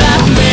That we.